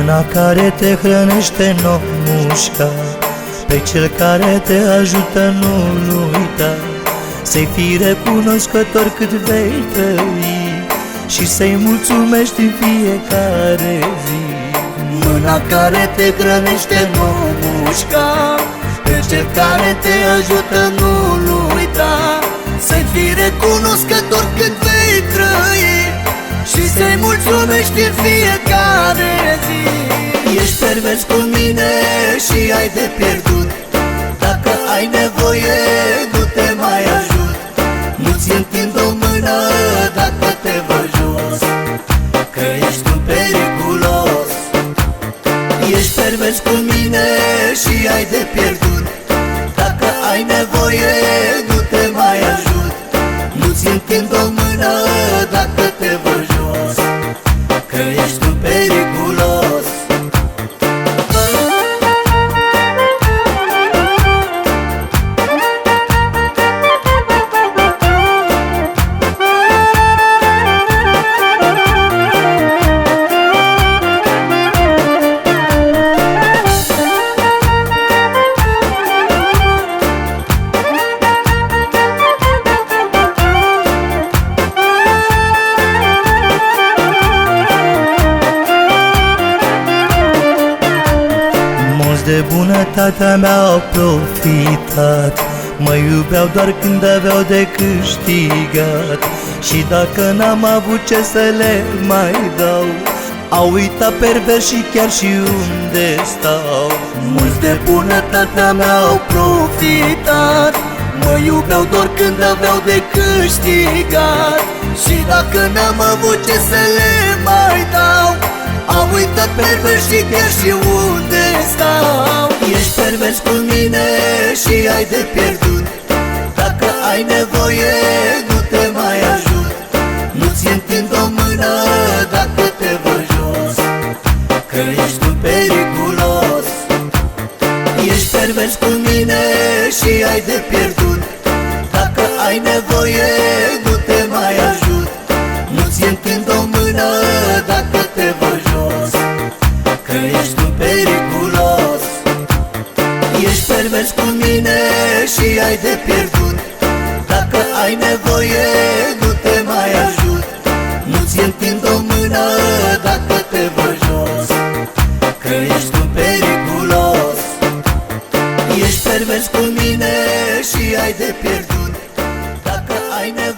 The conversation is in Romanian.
Mâna care te hrănește nu mușca Pe cel care te ajută nu-l uita Să-i fii recunoscător cât vei trăi Și să-i mulțumești în fiecare zi. Mâna care te hrănește nu mușca Pe cel care te ajută nu-l uita Să-i fii recunoscător cât vei trăi Și să-i mulțumești în fiecare zi Ești pervers cu mine și ai de pierdut. Dacă ai nevoie, nu te mai ajut. Nu-ți întind o mână dacă te văd jos. Că ești un periculos. Ești pervers cu mine și ai de pierdut. Dacă ai nevoie, de bunătatea mea au profitat. Mă iubeau doar când aveau de câștigat. Și dacă n-am avut ce să le mai dau Au uitat pervers și chiar și unde stau. Mulți de bunătatea mea au profitat. Mă iubeau doar când aveau de câștigat. Și dacă n-am avut ce să le mai dau Au uitat pervers și chiar și unde stau Ești pervers cu mine și ai de pierdut. Dacă ai nevoie, nu te mai ajut. Nu-ți întind o mână dacă te văd jos. Că ești un periculos. Ești pervers cu mine și ai de pierdut. Dacă ai nevoie, nu te mai ajut. Nu-ți întind o mână dacă Mergi cu mine și ai de pierdut. Dacă ai nevoie, nu te mai ajut. Nu-ți întind o mână dacă te văd jos. Că ești un periculos. Ești pervers cu mine și ai de pierdut. Dacă ai nevoie